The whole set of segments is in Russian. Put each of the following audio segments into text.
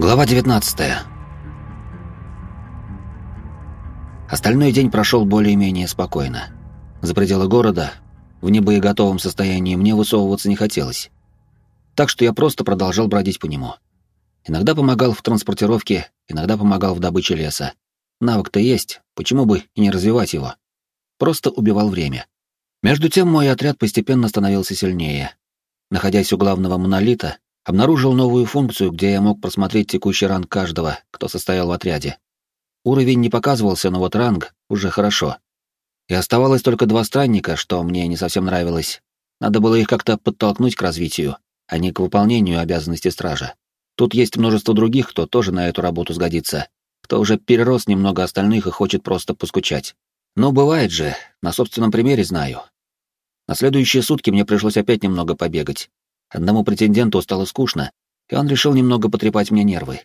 Глава 19. Остальной день прошел более-менее спокойно. За пределы города, в небоеготовом состоянии мне высовываться не хотелось. Так что я просто продолжал бродить по нему. Иногда помогал в транспортировке, иногда помогал в добыче леса. Навык-то есть, почему бы и не развивать его? Просто убивал время. Между тем мой отряд постепенно становился сильнее. Находясь у главного монолита, Обнаружил новую функцию, где я мог просмотреть текущий ранг каждого, кто состоял в отряде. Уровень не показывался, но вот ранг уже хорошо. И оставалось только два странника, что мне не совсем нравилось. Надо было их как-то подтолкнуть к развитию, а не к выполнению обязанностей стража. Тут есть множество других, кто тоже на эту работу сгодится, кто уже перерос немного остальных и хочет просто поскучать. Но бывает же, на собственном примере знаю. На следующие сутки мне пришлось опять немного побегать, Одному претенденту стало скучно, и он решил немного потрепать мне нервы.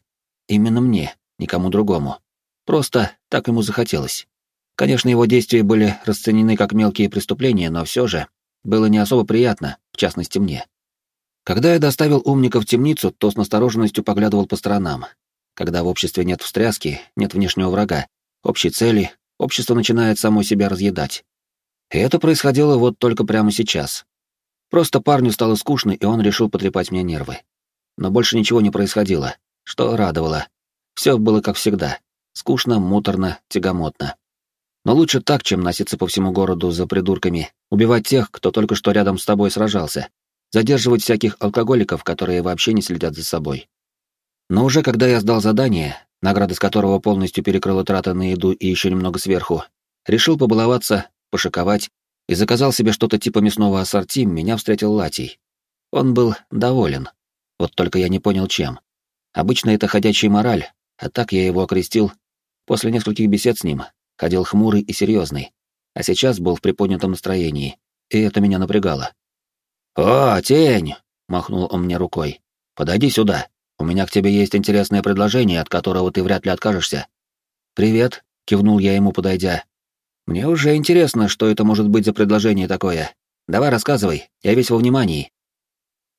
Именно мне, никому другому. Просто так ему захотелось. Конечно, его действия были расценены как мелкие преступления, но все же было не особо приятно, в частности мне. Когда я доставил умника в темницу, то с настороженностью поглядывал по сторонам. Когда в обществе нет встряски, нет внешнего врага, общей цели, общество начинает само себя разъедать. И это происходило вот только прямо сейчас. Просто парню стало скучно, и он решил потрепать мне нервы. Но больше ничего не происходило, что радовало. Все было как всегда. Скучно, муторно, тягомотно. Но лучше так, чем носиться по всему городу за придурками, убивать тех, кто только что рядом с тобой сражался, задерживать всяких алкоголиков, которые вообще не следят за собой. Но уже когда я сдал задание, награда с которого полностью перекрыла траты на еду и еще немного сверху, решил побаловаться, пошиковать и заказал себе что-то типа мясного ассорти, меня встретил Латий. Он был доволен. Вот только я не понял, чем. Обычно это ходячая мораль, а так я его окрестил. После нескольких бесед с ним ходил хмурый и серьезный, а сейчас был в приподнятом настроении, и это меня напрягало. «О, тень!» — махнул он мне рукой. «Подойди сюда. У меня к тебе есть интересное предложение, от которого ты вряд ли откажешься». «Привет», — кивнул я ему, подойдя, мне уже интересно, что это может быть за предложение такое. Давай рассказывай, я весь во внимании.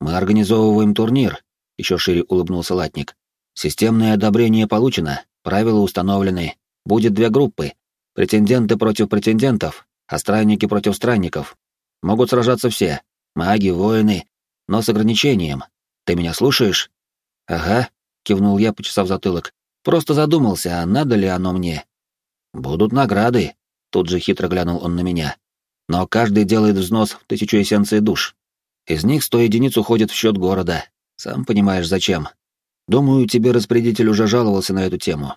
Мы организовываем турнир, еще шире улыбнулся Латник. Системное одобрение получено, правила установлены. Будет две группы. Претенденты против претендентов, а странники против странников. Могут сражаться все. Маги, воины, но с ограничением. Ты меня слушаешь? Ага, кивнул я, почесав затылок. Просто задумался, а надо ли оно мне? Будут награды, Тут же хитро глянул он на меня. Но каждый делает взнос в тысячу эссенций душ. Из них сто единиц уходит в счет города. Сам понимаешь, зачем. Думаю, тебе распорядитель уже жаловался на эту тему.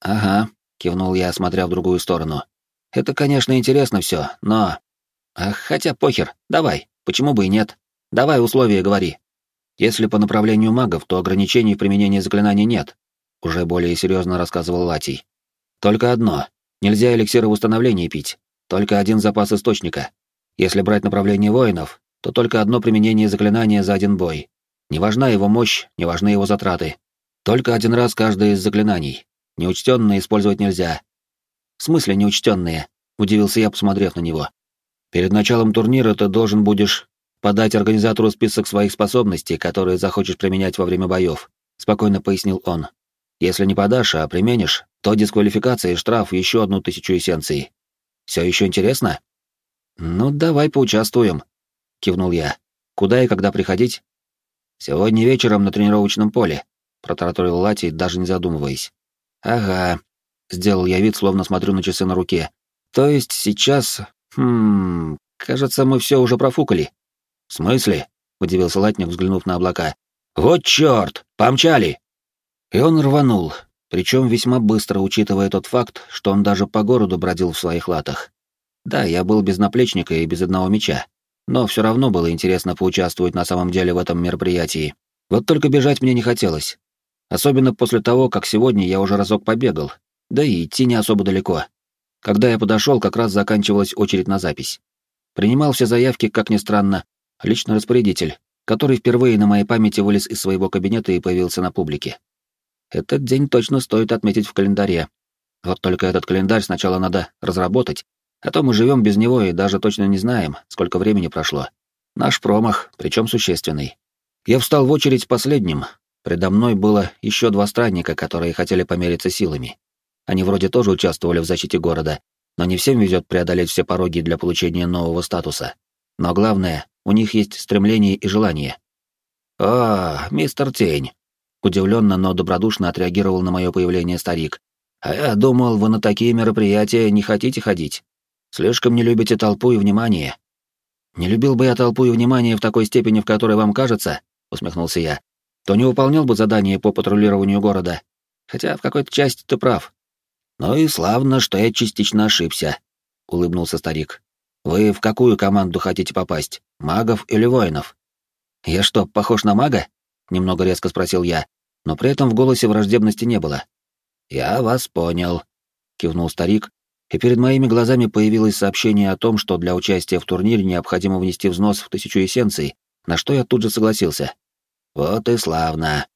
Ага, кивнул я, смотря в другую сторону. Это, конечно, интересно все, но... Ах, хотя похер, давай, почему бы и нет. Давай условия говори. Если по направлению магов, то ограничений в применении заклинаний нет, уже более серьезно рассказывал Латий. Только одно Нельзя эликсиры восстановления пить, только один запас источника. Если брать направление воинов, то только одно применение заклинания за один бой. Не важна его мощь, не важны его затраты. Только один раз каждое из заклинаний. Неучтенные использовать нельзя. В смысле неучтенные? Удивился я, посмотрев на него. Перед началом турнира ты должен будешь подать организатору список своих способностей, которые захочешь применять во время боев, спокойно пояснил он. Если не подашь, а применишь, то дисквалификация и штраф еще одну тысячу эссенций. Все еще интересно? Ну, давай поучаствуем, кивнул я. Куда и когда приходить? Сегодня вечером на тренировочном поле, протараторил Лати, даже не задумываясь. Ага, сделал я вид, словно смотрю на часы на руке. То есть сейчас... Хм... Кажется, мы все уже профукали. В смысле? Удивился Латник, взглянув на облака. Вот черт! Помчали! И он рванул, причем весьма быстро, учитывая тот факт, что он даже по городу бродил в своих латах. Да, я был без наплечника и без одного меча, но все равно было интересно поучаствовать на самом деле в этом мероприятии. Вот только бежать мне не хотелось. Особенно после того, как сегодня я уже разок побегал, да и идти не особо далеко. Когда я подошел, как раз заканчивалась очередь на запись. Принимал все заявки, как ни странно, лично распорядитель, который впервые на моей памяти вылез из своего кабинета и появился на публике. Этот день точно стоит отметить в календаре. Вот только этот календарь сначала надо разработать, а то мы живем без него и даже точно не знаем, сколько времени прошло. Наш промах, причем существенный. Я встал в очередь последним, Предо мной было еще два странника, которые хотели помериться силами. Они вроде тоже участвовали в защите города, но не всем везет преодолеть все пороги для получения нового статуса. Но главное, у них есть стремление и желание. «О, мистер Тень!» Удивленно, но добродушно отреагировал на мое появление старик. «А я думал, вы на такие мероприятия не хотите ходить. Слишком не любите толпу и внимание». «Не любил бы я толпу и внимание в такой степени, в которой вам кажется», — усмехнулся я, «то не выполнял бы задание по патрулированию города. Хотя в какой-то части ты прав. «Ну и славно, что я частично ошибся», — улыбнулся старик. «Вы в какую команду хотите попасть, магов или воинов?» «Я что, похож на мага?» — немного резко спросил я, но при этом в голосе враждебности не было. «Я вас понял», — кивнул старик, и перед моими глазами появилось сообщение о том, что для участия в турнире необходимо внести взнос в тысячу эссенций, на что я тут же согласился. «Вот и славно.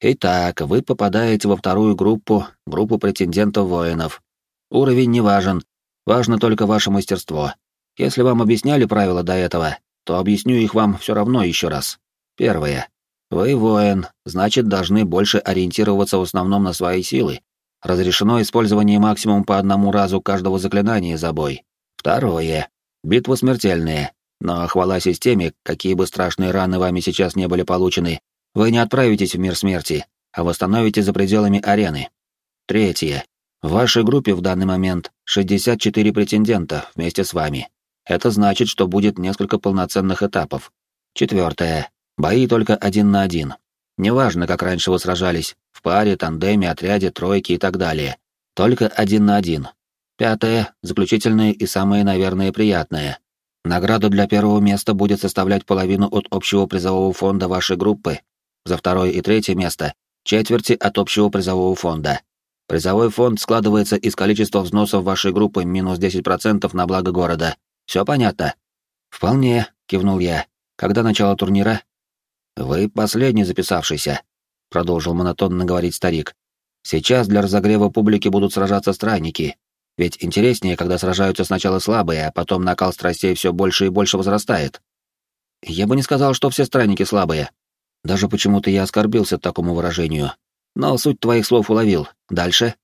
Итак, вы попадаете во вторую группу, группу претендентов-воинов. Уровень не важен, важно только ваше мастерство. Если вам объясняли правила до этого, то объясню их вам все равно еще раз. Первое. Вы воин, значит, должны больше ориентироваться в основном на свои силы. Разрешено использование максимум по одному разу каждого заклинания за бой. Второе. Битвы смертельные, но хвала системе, какие бы страшные раны вами сейчас не были получены, вы не отправитесь в мир смерти, а восстановите за пределами арены. Третье. В вашей группе в данный момент 64 претендента вместе с вами. Это значит, что будет несколько полноценных этапов. Четвертое. Бои только один на один. Неважно, как раньше вы сражались, в паре, тандеме, отряде, тройке и так далее. Только один на один. Пятое, заключительное и самое, наверное, приятное. Награда для первого места будет составлять половину от общего призового фонда вашей группы за второе и третье место четверти от общего призового фонда. Призовой фонд складывается из количества взносов вашей группы минус 10% на благо города. Все понятно? Вполне, кивнул я. Когда начало турнира? Вы последний записавшийся, продолжил монотонно говорить старик. Сейчас для разогрева публики будут сражаться странники. Ведь интереснее, когда сражаются сначала слабые, а потом накал страстей все больше и больше возрастает. Я бы не сказал, что все странники слабые, даже почему-то я оскорбился такому выражению. Но суть твоих слов уловил. Дальше.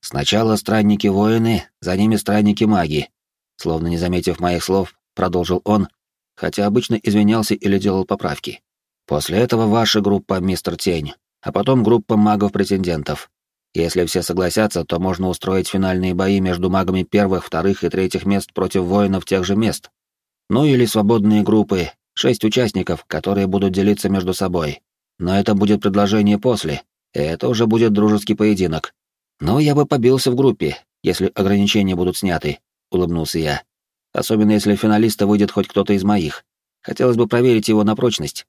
Сначала странники-воины, за ними странники-маги. Словно не заметив моих слов, продолжил он, хотя обычно извинялся или делал поправки. После этого ваша группа, мистер Тень, а потом группа магов-претендентов. Если все согласятся, то можно устроить финальные бои между магами первых, вторых и третьих мест против воинов тех же мест. Ну или свободные группы, Шесть участников, которые будут делиться между собой. Но это будет предложение после, и это уже будет дружеский поединок. Но я бы побился в группе, если ограничения будут сняты, улыбнулся я. Особенно если финалиста выйдет хоть кто-то из моих. Хотелось бы проверить его на прочность.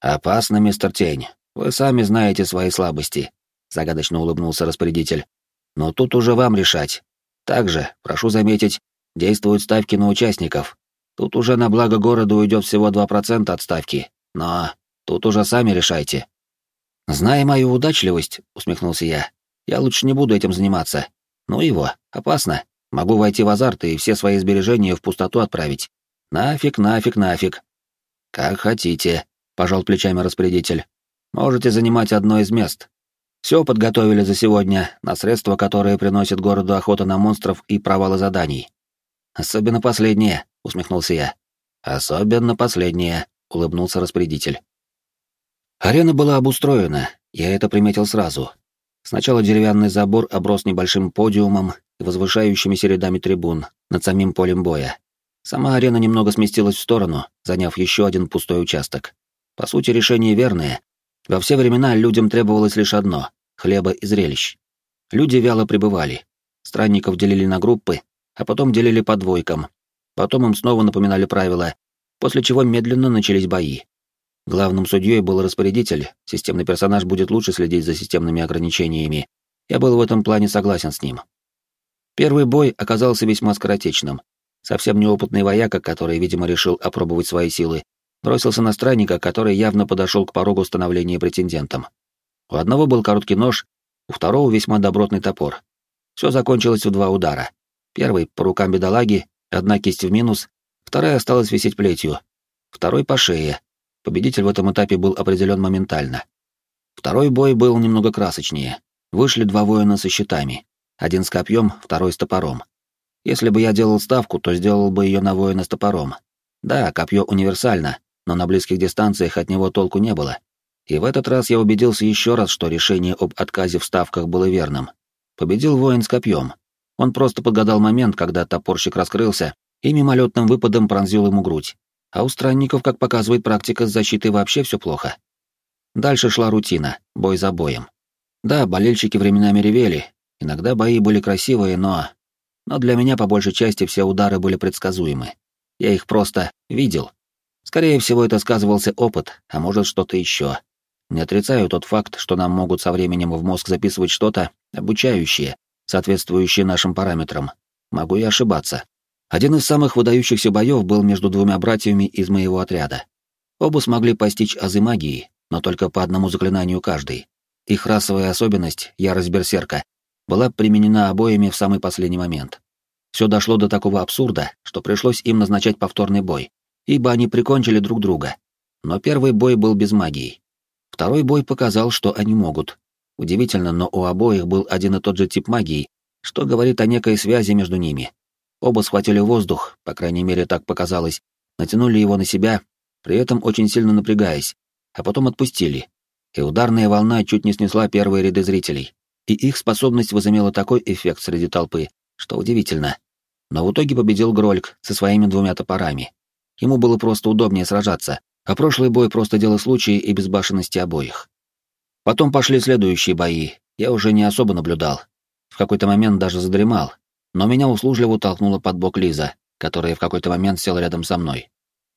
Опасно, мистер Тень. Вы сами знаете свои слабости, загадочно улыбнулся распорядитель. Но тут уже вам решать. Также, прошу заметить, действуют ставки на участников, Тут уже на благо города уйдет всего 2% от ставки, но тут уже сами решайте. Зная мою удачливость, усмехнулся я, я лучше не буду этим заниматься. Ну его, опасно. Могу войти в азарт и все свои сбережения в пустоту отправить. Нафиг, нафиг, нафиг. Как хотите, пожал плечами распорядитель. Можете занимать одно из мест. Все подготовили за сегодня на средства, которые приносят городу охота на монстров и провалы заданий. Особенно последнее, усмехнулся я. Особенно последнее, улыбнулся распорядитель. Арена была обустроена, я это приметил сразу. Сначала деревянный забор оброс небольшим подиумом и возвышающимися рядами трибун над самим полем боя. Сама арена немного сместилась в сторону, заняв еще один пустой участок. По сути, решение верное. Во все времена людям требовалось лишь одно — хлеба и зрелищ. Люди вяло пребывали. Странников делили на группы, а потом делили по двойкам, Потом им снова напоминали правила, после чего медленно начались бои. Главным судьей был распорядитель, системный персонаж будет лучше следить за системными ограничениями. Я был в этом плане согласен с ним. Первый бой оказался весьма скоротечным. Совсем неопытный вояка, который, видимо, решил опробовать свои силы, бросился на странника, который явно подошел к порогу становления претендентом. У одного был короткий нож, у второго весьма добротный топор. Все закончилось в два удара. Первый — по рукам бедолаги, Одна кисть в минус, вторая осталась висеть плетью. Второй по шее. Победитель в этом этапе был определен моментально. Второй бой был немного красочнее. Вышли два воина со щитами. Один с копьем, второй с топором. Если бы я делал ставку, то сделал бы ее на воина с топором. Да, копье универсально, но на близких дистанциях от него толку не было. И в этот раз я убедился еще раз, что решение об отказе в ставках было верным. Победил воин с копьем. Он просто подгадал момент, когда топорщик раскрылся, и мимолетным выпадом пронзил ему грудь. А у странников, как показывает практика, с защитой вообще все плохо. Дальше шла рутина, бой за боем. Да, болельщики временами ревели, иногда бои были красивые, но... Но для меня по большей части все удары были предсказуемы. Я их просто видел. Скорее всего, это сказывался опыт, а может что-то еще. Не отрицаю тот факт, что нам могут со временем в мозг записывать что-то обучающее, соответствующее нашим параметрам. Могу и ошибаться. Один из самых выдающихся боев был между двумя братьями из моего отряда. Оба смогли постичь азы магии, но только по одному заклинанию каждый. Их расовая особенность, ярость берсерка, была применена обоими в самый последний момент. Все дошло до такого абсурда, что пришлось им назначать повторный бой, ибо они прикончили друг друга. Но первый бой был без магии. Второй бой показал, что они могут. Удивительно, но у обоих был один и тот же тип магии, что говорит о некой связи между ними. Оба схватили воздух, по крайней мере так показалось, натянули его на себя, при этом очень сильно напрягаясь, а потом отпустили. И ударная волна чуть не снесла первые ряды зрителей. И их способность возымела такой эффект среди толпы, что удивительно. Но в итоге победил Грольк со своими двумя топорами. Ему было просто удобнее сражаться, а прошлый бой просто дело случая и безбашенности обоих. Потом пошли следующие бои, я уже не особо наблюдал. В какой-то момент даже задремал, но меня услужливо толкнула под бок Лиза, которая в какой-то момент села рядом со мной.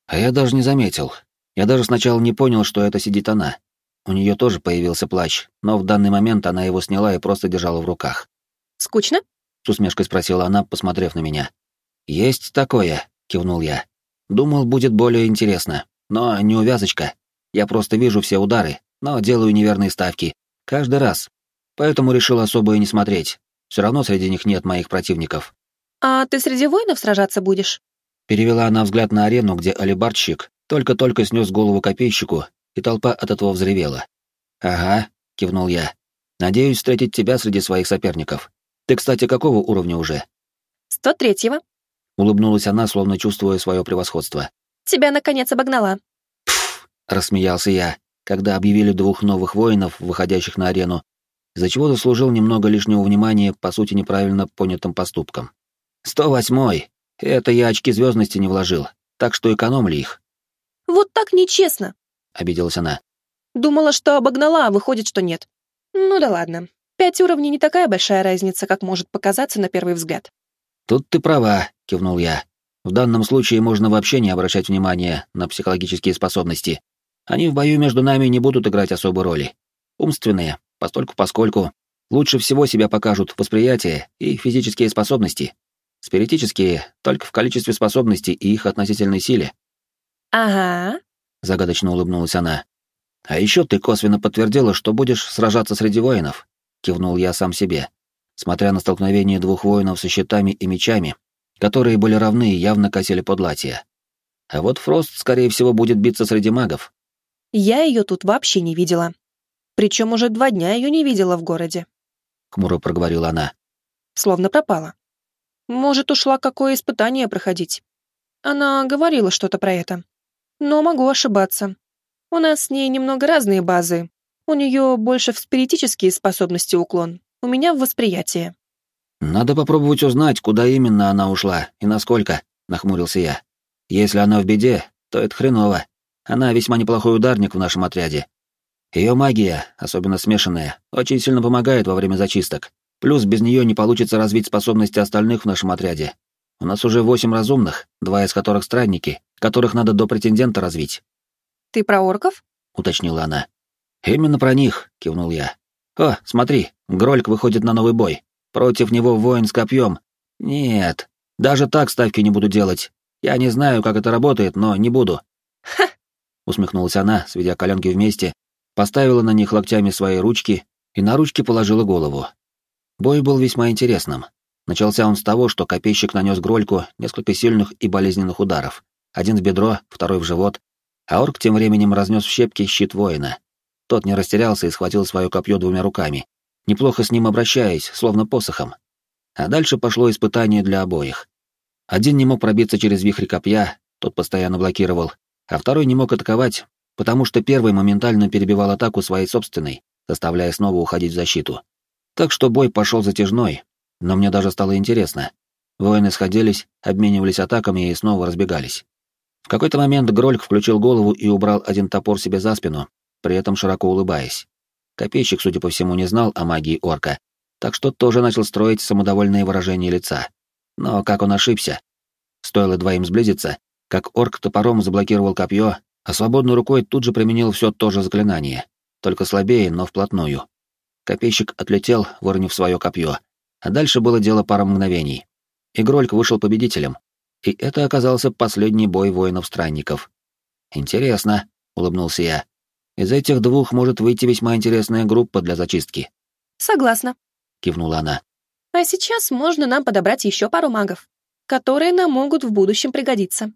А я даже не заметил. Я даже сначала не понял, что это сидит она. У нее тоже появился плащ, но в данный момент она его сняла и просто держала в руках. «Скучно?» — с усмешкой спросила она, посмотрев на меня. «Есть такое», — кивнул я. «Думал, будет более интересно, но не увязочка. Я просто вижу все удары, но делаю неверные ставки. Каждый раз. Поэтому решил особо и не смотреть. Все равно среди них нет моих противников. «А ты среди воинов сражаться будешь?» Перевела она взгляд на арену, где алибардщик только-только снес голову копейщику, и толпа от этого взревела. «Ага», — кивнул я. «Надеюсь встретить тебя среди своих соперников. Ты, кстати, какого уровня уже?» «Сто третьего», — улыбнулась она, словно чувствуя свое превосходство. «Тебя, наконец, обогнала». «Пф», — рассмеялся я, когда объявили двух новых воинов, выходящих на арену, из-за чего заслужил немного лишнего внимания по сути неправильно понятым поступкам. «Сто восьмой! Это я очки звездности не вложил, так что экономили их». «Вот так нечестно!» — обиделась она. «Думала, что обогнала, а выходит, что нет. Ну да ладно. Пять уровней не такая большая разница, как может показаться на первый взгляд». «Тут ты права», — кивнул я. «В данном случае можно вообще не обращать внимания на психологические способности. Они в бою между нами не будут играть особой роли. Умственные, постольку поскольку лучше всего себя покажут восприятие и физические способности. Спиритические только в количестве способностей и их относительной силе. «Ага», — загадочно улыбнулась она. «А еще ты косвенно подтвердила, что будешь сражаться среди воинов», — кивнул я сам себе, смотря на столкновение двух воинов со щитами и мечами, которые были равны и явно косили подлатия. А вот Фрост, скорее всего, будет биться среди магов. «Я ее тут вообще не видела», причем уже два дня ее не видела в городе. Хмуро проговорила она. Словно пропала. Может, ушла какое испытание проходить. Она говорила что-то про это. Но могу ошибаться. У нас с ней немного разные базы. У нее больше в спиритические способности уклон. У меня в восприятие. Надо попробовать узнать, куда именно она ушла и насколько, нахмурился я. Если она в беде, то это хреново. Она весьма неплохой ударник в нашем отряде, ее магия, особенно смешанная, очень сильно помогает во время зачисток. Плюс без нее не получится развить способности остальных в нашем отряде. У нас уже восемь разумных, два из которых странники, которых надо до претендента развить. «Ты про орков?» — уточнила она. «Именно про них», — кивнул я. «О, смотри, Грольк выходит на новый бой. Против него воин с копьем. Нет, даже так ставки не буду делать. Я не знаю, как это работает, но не буду». «Ха!» — усмехнулась она, сведя коленки вместе поставила на них локтями свои ручки и на ручки положила голову. Бой был весьма интересным. Начался он с того, что копейщик нанес Грольку несколько сильных и болезненных ударов. Один в бедро, второй в живот, а орк тем временем разнес в щепки щит воина. Тот не растерялся и схватил свое копье двумя руками, неплохо с ним обращаясь, словно посохом. А дальше пошло испытание для обоих. Один не мог пробиться через вихрь копья, тот постоянно блокировал, а второй не мог атаковать, потому что первый моментально перебивал атаку своей собственной, заставляя снова уходить в защиту. Так что бой пошел затяжной, но мне даже стало интересно. Воины сходились, обменивались атаками и снова разбегались. В какой-то момент Грольк включил голову и убрал один топор себе за спину, при этом широко улыбаясь. Копейщик, судя по всему, не знал о магии орка, так что тоже начал строить самодовольные выражения лица. Но как он ошибся? Стоило двоим сблизиться, как орк топором заблокировал копье, а свободной рукой тут же применил все то же заклинание, только слабее, но вплотную. Копейщик отлетел, выронив свое копье, а дальше было дело пара мгновений. Игрольк вышел победителем, и это оказался последний бой воинов-странников. «Интересно», — улыбнулся я. «Из этих двух может выйти весьма интересная группа для зачистки». «Согласна», — кивнула она. «А сейчас можно нам подобрать еще пару магов, которые нам могут в будущем пригодиться».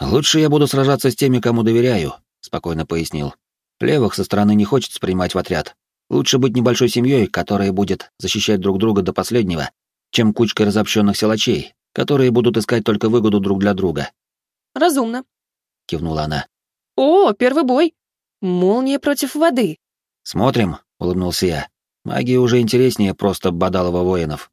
«Лучше я буду сражаться с теми, кому доверяю», — спокойно пояснил. «Левых со стороны не хочется принимать в отряд. Лучше быть небольшой семьей, которая будет защищать друг друга до последнего, чем кучкой разобщенных силачей, которые будут искать только выгоду друг для друга. «Разумно», — кивнула она. «О, первый бой! Молния против воды!» «Смотрим», — улыбнулся я. «Магия уже интереснее просто бодалого воинов».